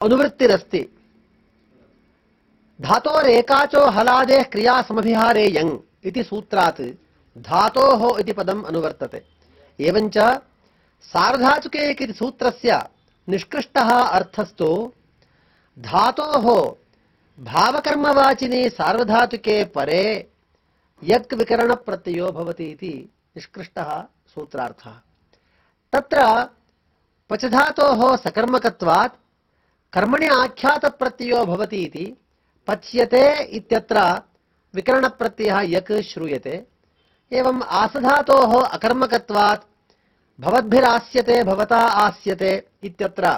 अनुवृत्तिरस्ति धातोरेकाचो हलादेः क्रिया समभिहारे यङ् इति सूत्रात् धातोः इति पदम् अनुवर्तते। एवञ्च सार्वधातुके इति सूत्रस्य निष्कृष्टः अर्थस्तु धातोः भावकर्मवाचिने सार्वधातुके परे यक् विकरणप्रत्ययो भवति इति निष्कृष्टः सूत्रार्थः। तत्र पचधातोः सकर्मकत्वात् कर्मणि आख्यातप्रत्ययो भवति इति पच्यते इत्यत्र विकरणप्रत्ययः यक् श्रूयते। एवम् आसधातोः अकर्मकत्वात् भवद्भिरास्यते, भवता आस्यते इत्यत्र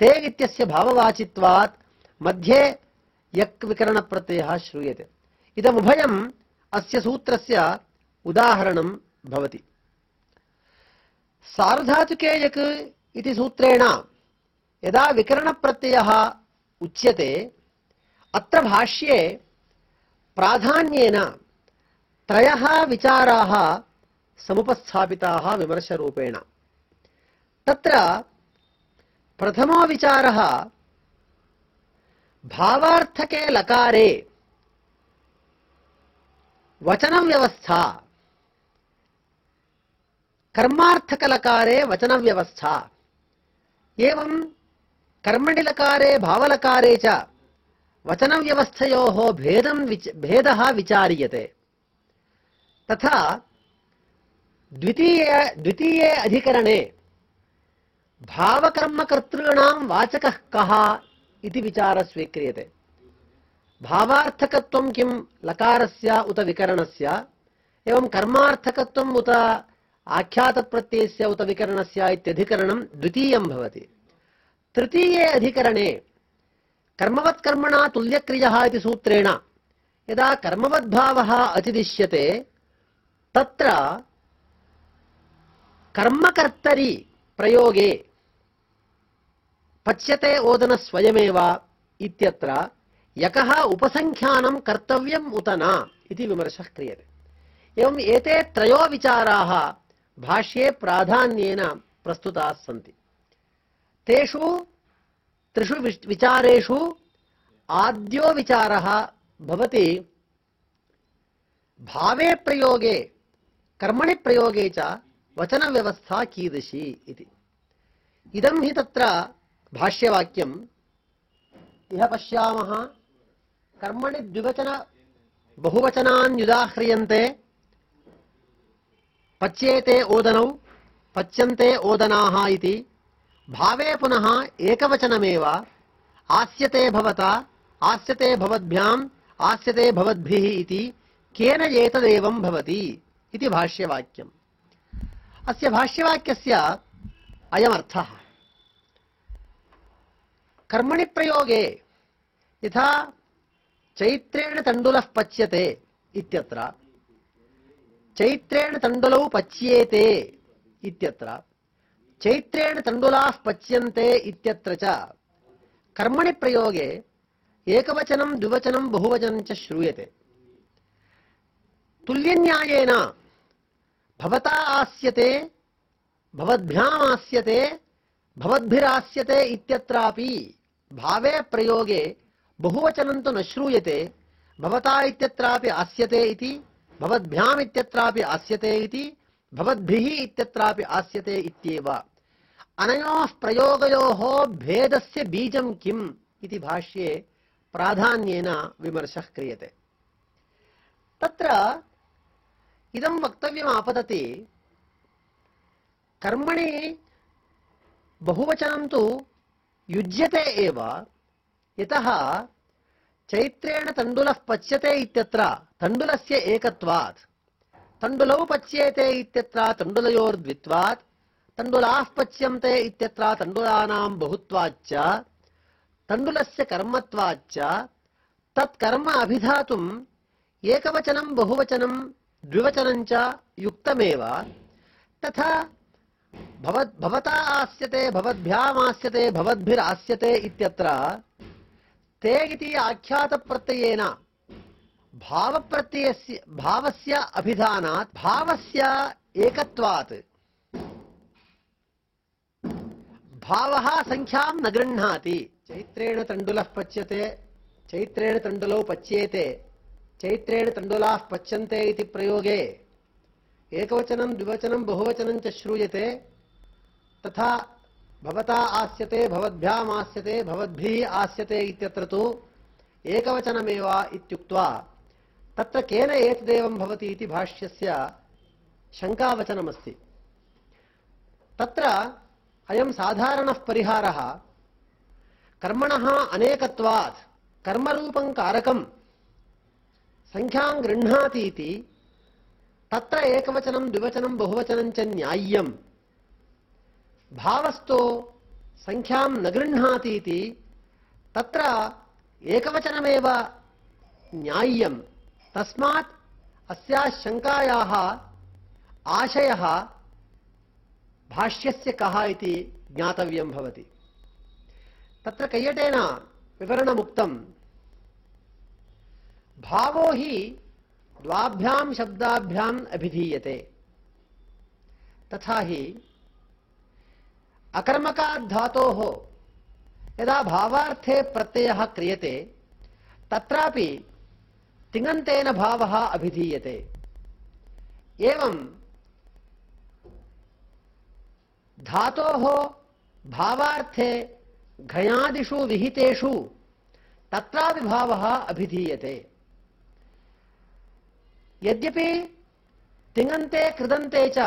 ते इत्यस्य भाववाचित्वात् मध्ये यक् विकरणप्रत्ययः श्रूयते। इदमुभयम् अस्य सूत्रस्य उदाहरणं भवति। सार्वधातुके यक् इति सूत्रेण यदा विकरणप्रत्ययः उच्यते, अत्र भाष्ये प्राधान्येन त्रयः विचाराः समुपस्थापिताः विमर्शरूपेण। तत्र प्रथमो विचारः, भावार्थके लकारे वचनव्यवस्था। कर्मार्थकलकारे वचनव्यवस्था। एवं कर्मणि लकारे भावलकारे च वचनव्यवस्थयोः भेदं विच, भेदः विचार्यते। तथा द्वितीय, द्वितीये अधिकरणे भावकर्मकर्तॄणां वाचकः कः इति विचारः स्वीक्रियते। भावार्थकत्वं किं? लकारस्य उत विकरणस्य। एवं कर्मार्थकत्वम् उत आख्यातप्रत्ययस्य उत विकरणस्य इत्यधिकरणं द्वितीयं भवति। तृतीये अधिकरणे कर्मवत्कर्मणा तुल्यक्रियः इति सूत्रेण, यदा कर्मवद्भावः अतिदिश्यते, तत्र कर्मकर्तरि प्रयोगे पच्यते ओदन स्वयमेव इत्यत्र यकः उपसङ्ख्यानं कर्तव्यम् उत न इति विमर्शः क्रियते। एवम् एते त्रयो विचाराः भाष्ये प्राधान्येन प्रस्तुताः सन्ति। तेषु त्रिषु विच- विचारेषु आद्यो विचारः भवति। भावे प्रयोगे, कर्मणि प्रयोगे च वचनव्यवस्था कीदृशी इति। इदं हि तत्र भाष्यवाक्यम्। इह पश्यामः, कर्मणि द्विवचन, बहुवचनान् युदाह्रियन्ते। पच्येते ओदनौ, पच्यन्ते ओदनाः इति। भावे पुनः एकवचनमेव। आस्यते भवता, आस्यते भवद्भ्याम्, आस्यते भवद्भिः इति केन एतदेवं भवति इति भाष्यवाक्यम्। अस्य भाष्यवाक्यस्य अयमर्थः। कर्मणि प्रयोगे यथा चैत्रेण तण्डुलः पच्यते इत्यत्र, चैत्रेण तण्डुलौ पच्येते इत्यत्र चैत्रेण तण्डुलाः पच्यन्ते इत्यत्र च। कर्मणि प्रयोगे एकवचनं, द्विवचनं, बहुवचनं च श्रूयते। तुल्यन्यायेन भवता आस्यते भवद्भ्यामास्यते भवद्भिरास्यते इत्यत्रापि भावे प्रयोगे बहुवचनं तु न श्रूयते, भवता इत्यत्रापि आस्यते इति, भवद्भ्याम् इत्यत्रापि आस्यते इति भवद्भिः इत्यत्रापि आस्यते इत्येव। अनयोः प्रयोगयोः भेदस्य बीजं किम् इति भाष्ये प्राधान्येन विमर्शः क्रियते। तत्र इदं वक्तव्यम् आपतति कर्मणि बहुवचनं तु युज्यते एव, यतः चैत्रेण तण्डुलः पच्यते इत्यत्र, तण्डुलस्य एकत्वात्। तण्डुलौ पच्येते इत्यत्र तण्डुलयोर्द्वित्वात्। तण्डुलाः पच्यन्ते इत्यत्र तण्डुलानां बहुत्वाच्च। तण्डुलस्य कर्मत्वाच्च। तत्कर्म अभिधातुम् एकवचनं, बहुवचनं, द्विवचनं च युक्तमेव। तथा भवत्, भवता आस्यते, भवद्भ्यामास्यते, भवद्भिरास्यते इत्यत्र ते इति आख्यातप्रत्ययेन भावप्रत्ययस्य, भावस्य अभिधानात्, भावस्य एकत्वात्। भावः सङ्ख्यां न गृह्णाति। चैत्रेण तण्डुलः पच्यते, चैत्रेण तण्डुलौ पच्येते, चैत्रेण तण्डुलाः पच्यन्ते इति प्रयोगे। एकवचनं, द्विवचनं, बहुवचनं च श्रूयते। तथा भवता आस्यते, भवद्भ्याम् आस्यते, भवद्भिः आस्यते इत्यत्र तु एकवचनमेव इत्युक्त्वा तत्र केन एतदेवं भवति इति भाष्यस्य शङ्कावचनमस्ति। तत्र अयं साधारणः परिहारः, कर्मणः अनेकत्वात्, कर्मरूपं कारकं सङ्ख्यां गृह्णाति इति, तत्र एकवचनं, द्विवचनं, बहुवचनं च न्याय्यम्। भावस्तो सङ्ख्यां न गृह्णाति इति, तत्र एकवचनमेव न्याय्यं तस्मात् अस्याः शङ्कायाः आशयः भाष्यस्य कः इति ज्ञातव्यं भवति। तत्र कैयटेन विवरणमुक्तं? भावो हि द्वाभ्यां शब्दाभ्याम् अभिधीयते। तथा हि अकर्मकात् धातोः यदा भावार्थे प्रत्ययः क्रियते, तत्रापि तिङन्तेन भावः अभिधीयते। एवं धातोः भावार्थे घयादिषु विहितेषु तत्रापि भावः अभिधीयते। यद्यपि तिङन्ते कृदन्ते च